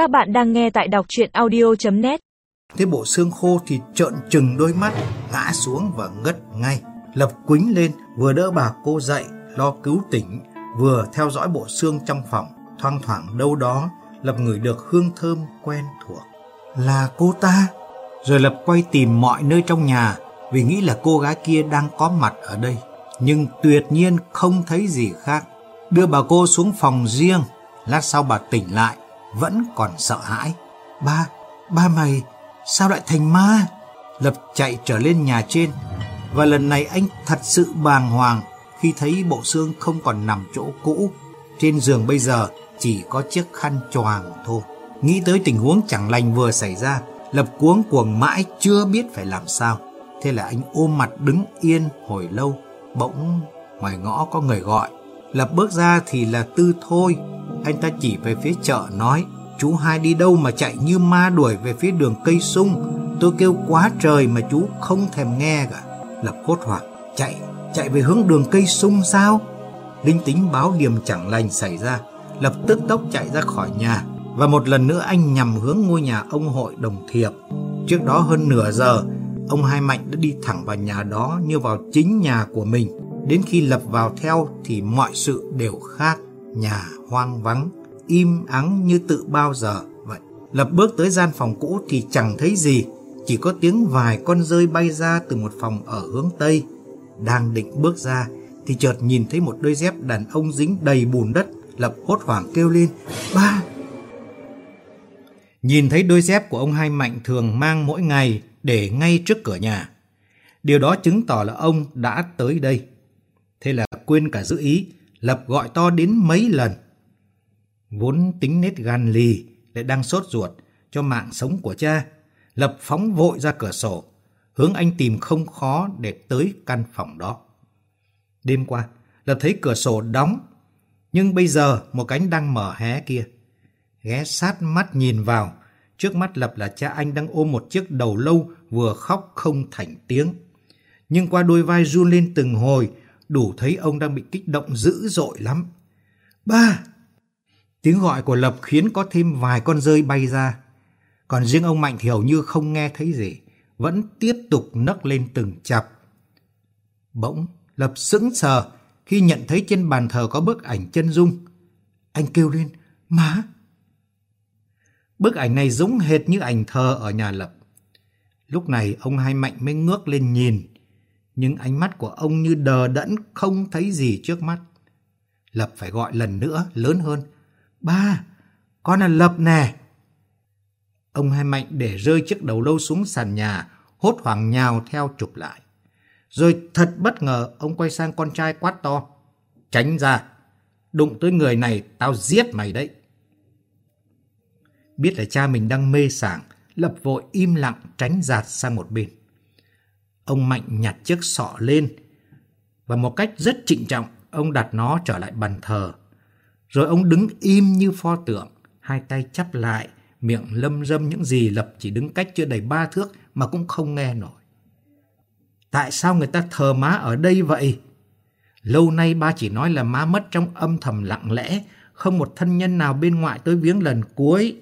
Các bạn đang nghe tại đọc chuyện audio.net Thế bộ xương khô thì trợn trừng đôi mắt, ngã xuống và ngất ngay. Lập quính lên, vừa đỡ bà cô dậy, lo cứu tỉnh, vừa theo dõi bộ xương trong phòng. Thoang thoảng đâu đó, Lập ngửi được hương thơm quen thuộc. Là cô ta? Rồi Lập quay tìm mọi nơi trong nhà, vì nghĩ là cô gái kia đang có mặt ở đây. Nhưng tuyệt nhiên không thấy gì khác. Đưa bà cô xuống phòng riêng, lát sau bà tỉnh lại, vẫn còn sợ hãi. Ba, ba mày, sao lại thành ma? Lập chạy trở lên nhà trên, và lần này anh thật sự bàng hoàng khi thấy bộ xương không còn nằm chỗ cũ. Trên giường bây giờ chỉ có chiếc khăn choàng thôi. Nghĩ tới tình huống chẳng lành vừa xảy ra, Lập cuống cuồng mãi chưa biết phải làm sao. Thế là anh ôm mặt đứng yên hồi lâu, bỗng ngoài ngõ có người gọi. Lập bước ra thì là Tư Thôi, anh ta chỉ về phía chợ nói Chú hai đi đâu mà chạy như ma đuổi về phía đường cây sung? Tôi kêu quá trời mà chú không thèm nghe cả. Lập hốt hoảng Chạy, chạy về hướng đường cây sung sao? Linh tính báo điểm chẳng lành xảy ra Lập tức tốc chạy ra khỏi nhà. Và một lần nữa anh nhằm hướng ngôi nhà ông hội đồng thiệp. Trước đó hơn nửa giờ Ông Hai Mạnh đã đi thẳng vào nhà đó như vào chính nhà của mình. Đến khi Lập vào theo thì mọi sự đều khác. Nhà hoang vắng, im ắng như tự bao giờ vậy. Lập bước tới gian phòng cũ thì chẳng thấy gì, chỉ có tiếng vài con rơi bay ra từ một phòng ở hướng Tây. Đang định bước ra thì chợt nhìn thấy một đôi dép đàn ông dính đầy bùn đất, Lập hốt hoảng kêu lên, ba! Nhìn thấy đôi dép của ông Hai Mạnh thường mang mỗi ngày để ngay trước cửa nhà. Điều đó chứng tỏ là ông đã tới đây. Thế là quên cả giữ ý, Lập gọi to đến mấy lần. Vốn tính nết gan lì, lại đang sốt ruột cho mạng sống của cha. Lập phóng vội ra cửa sổ, hướng anh tìm không khó để tới căn phòng đó. Đêm qua, Lập thấy cửa sổ đóng, nhưng bây giờ một cánh đang mở hé kia. Ghé sát mắt nhìn vào, trước mắt Lập là cha anh đang ôm một chiếc đầu lâu vừa khóc không thành tiếng. Nhưng qua đôi vai run lên từng hồi, đủ thấy ông đang bị kích động dữ dội lắm. Ba! Tiếng gọi của Lập khiến có thêm vài con rơi bay ra. Còn riêng ông Mạnh thì hầu như không nghe thấy gì, vẫn tiếp tục nấc lên từng chập. Bỗng, Lập sững sờ khi nhận thấy trên bàn thờ có bức ảnh chân dung. Anh kêu lên, má! Bức ảnh này giống hệt như ảnh thờ ở nhà Lập. Lúc này ông Hai Mạnh mới ngước lên nhìn, nhưng ánh mắt của ông như đờ đẫn không thấy gì trước mắt. Lập phải gọi lần nữa, lớn hơn. Ba, con là Lập nè. Ông hai mạnh để rơi chiếc đầu lâu xuống sàn nhà, hốt hoảng nhào theo chụp lại. Rồi thật bất ngờ, ông quay sang con trai quát to. Tránh ra, đụng tới người này, tao giết mày đấy. Biết là cha mình đang mê sảng, Lập vội im lặng tránh giạt sang một bên. Ông Mạnh nhặt chiếc sọ lên và một cách rất trịnh trọng, ông đặt nó trở lại bàn thờ. Rồi ông đứng im như pho tượng, hai tay chắp lại, miệng lâm râm những gì Lập chỉ đứng cách chưa đầy ba thước mà cũng không nghe nổi. Tại sao người ta thờ má ở đây vậy? Lâu nay ba chỉ nói là má mất trong âm thầm lặng lẽ, không một thân nhân nào bên ngoại tới viếng lần cuối.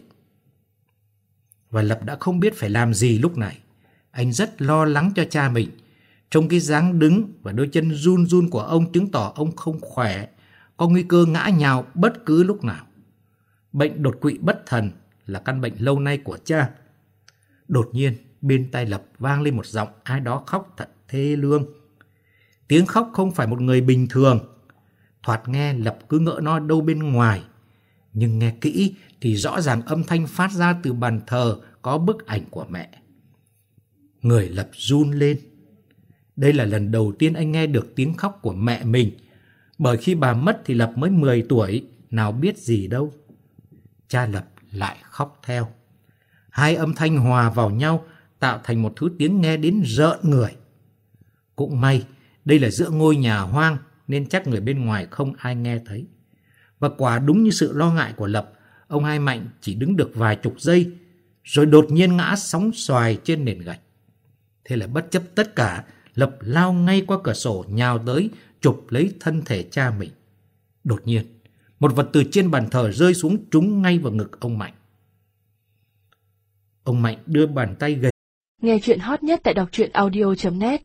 Và Lập đã không biết phải làm gì lúc này. Anh rất lo lắng cho cha mình. Trong cái dáng đứng và đôi chân run run của ông chứng tỏ ông không khỏe, có nguy cơ ngã nhào bất cứ lúc nào. Bệnh đột quỵ bất thần là căn bệnh lâu nay của cha. Đột nhiên, bên tai Lập vang lên một giọng ai đó khóc thật thê lương. Tiếng khóc không phải một người bình thường. Thoạt nghe Lập cứ ngỡ nó đâu bên ngoài. Nhưng nghe kỹ thì rõ ràng âm thanh phát ra từ bàn thờ có bức ảnh của mẹ. Người Lập run lên. Đây là lần đầu tiên anh nghe được tiếng khóc của mẹ mình. Bởi khi bà mất thì Lập mới 10 tuổi, nào biết gì đâu. Cha Lập lại khóc theo. Hai âm thanh hòa vào nhau tạo thành một thứ tiếng nghe đến rợn người. Cũng may, đây là giữa ngôi nhà hoang nên chắc người bên ngoài không ai nghe thấy. Và quả đúng như sự lo ngại của Lập, ông Hai Mạnh chỉ đứng được vài chục giây rồi đột nhiên ngã sóng xoài trên nền gạch. Thế là bất chấp tất cả, Lập lao ngay qua cửa sổ nhào tới, chụp lấy thân thể cha mình. Đột nhiên, một vật từ trên bàn thờ rơi xuống trúng ngay vào ngực ông Mạnh. Ông Mạnh đưa bàn tay gầy Nghe chuyện hot nhất tại đọc truyện audio.net